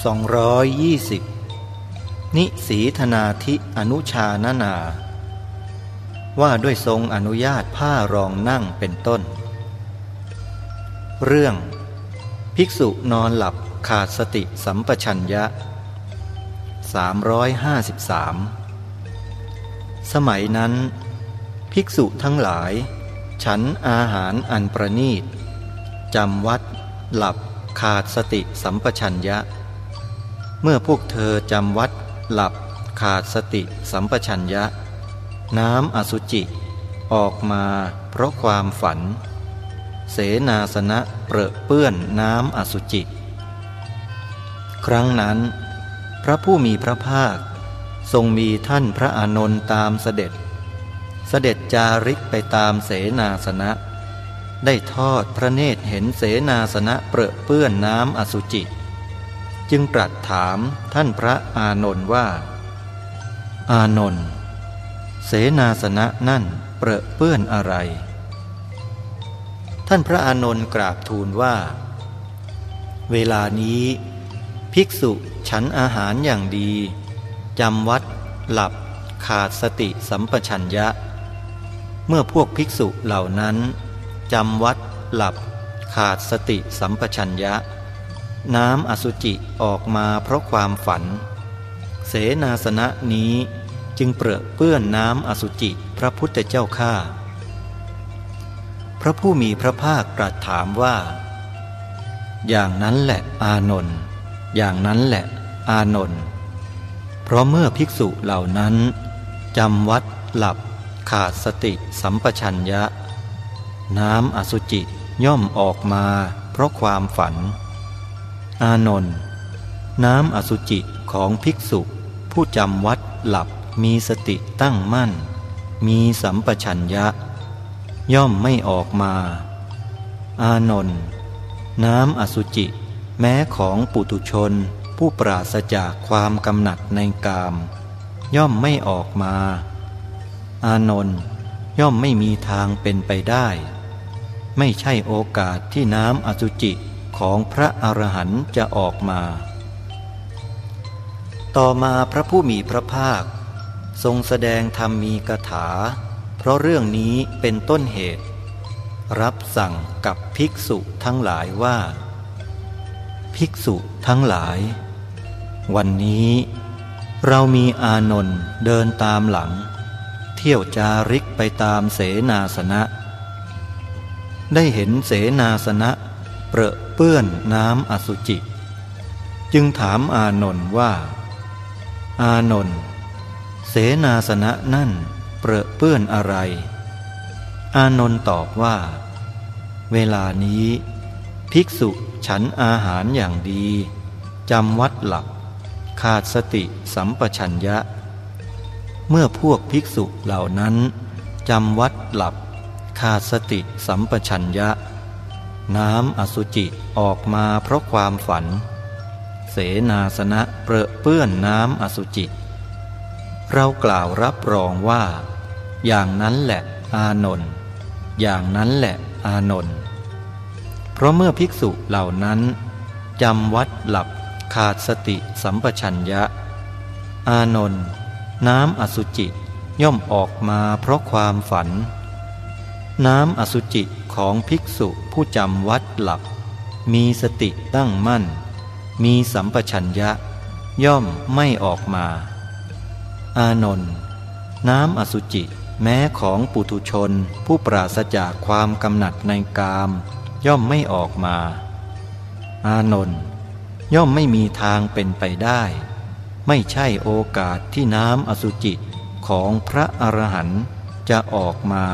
220 นิสีธนาธิอนุชานนา ว่าด้วยทรงอนุญาตผ้ารองนั่งเป็นต้น เรื่อง ภิกษุนอนหลับขาดสติสัมปชัญญะ 353 สมัยนั้น ภิกษุทั้งหลาย ฉันอาหารอันประนีตจำวัด หลับขาดสติสัมปชัญญะ เมื่อพวกเธอจำวัด หลับ ขาดสติสัมปชัญญะ น้ำอสุจิ ออกมาเพราะความฝัน เสนาสนะเปรอะเปื้อนน้ำอสุจิ ครั้งนั้น พระผู้มีพระภาค ทรงมีท่านพระอานนท์ตามเสด็จ เสด็จจาริกไปตามเสนาสนะ ได้ทอดพระเนตรเห็นเสนาสนะเปรอะเปื้อนน้ำอสุจิ จึงตรัสถามท่านพระอานนท์ว่า อานนท์เสนาสนะนั่นเปรอะเปื้อนอะไร ท่านพระอานนท์กราบทูลว่า เวลานี้ ภิกษุฉันอาหารอย่างดีจำวัด หลับขาดสติสัมปชัญญะ เมื่อพวกภิกษุเหล่านั้นจำวัด หลับขาดสติสัมปชัญญะ น้ำอสุจิออกมาเพราะความฝัน เสนาสนะนี้จึงเปรอะเปื้อนน้ำอสุจิพระพุทธเจ้าข้าพระผู้มีพระภาคตรัสถามว่า อย่างนั้นแหละอานนท์อย่างนั้นแหละอานนท์เพราะเมื่อภิกษุเหล่านั้นจำวัดหลับขาดสติสัมปชัญญะ น้ำอสุจิย่อมออกมาเพราะความฝัน อานนท์น้ำอสุจิของภิกษุผู้จำวัดหลับมีสติตั้งมั่น มีสัมปชัญญะ ย่อมไม่ออกมา อานนท์น้ำอสุจิ แม้ของปุถุชนผู้ปราศจากความกำหนัดในกาม ย่อมไม่ออกมา อานนท์ย่อมไม่มีทางเป็นไปได้ ไม่ใช่โอกาสที่น้ำอสุจิ ของพระอรหันต์จะออกมา ต่อมาพระผู้มีพระภาค ทรงแสดงธรรมมีกถา เพราะเรื่องนี้เป็นต้นเหตุ รับสั่งกับภิกษุทั้งหลายว่า ภิกษุทั้งหลาย วันนี้ เรามีอานนท์เดินตามหลัง เที่ยวจาริกไปตามเสนาสนะ ได้เห็นเสนาสนะ เปรอะเปื้อนน้ำอสุจิ จึงถามอานนท์ว่า อานนท์เสนาสนะนั่นเปรอะเปื้อนอะไร อานนท์ตอบว่า เวลานี้ ภิกษุฉันอาหารอย่างดีจำวัดหลับขาดสติสัมปชัญญะ เมื่อพวกภิกษุเหล่านั้นจำวัดหลับขาดสติสัมปชัญญะ น้ำอสุจิออกมาเพราะความฝัน เสนาสนะเปรอะเปื้อนน้ำอสุจิ เรากล่าวรับรองว่า อย่างนั้นแหละอานนท์อย่างนั้นแหละอานนท์เพราะเมื่อภิกษุเหล่านั้นจำวัดหลับขาดสติสัมปชัญญะ อานนท์น้ำอสุจิย่อมออกมาเพราะความฝัน น้ำอสุจิ ของภิกษุผู้จำวัดหลับมีสติตั้งมั่น มีสัมปชัญญะ ย่อมไม่ออกมา อานนท์น้ำอสุจิแม้ของปุถุชนผู้ปราศจากความกำหนัดในกาม ย่อมไม่ออกมา อานนท์ย่อมไม่มีทางเป็นไปได้ ไม่ใช่โอกาสที่น้ำอสุจิของพระอรหันต์จะออกมา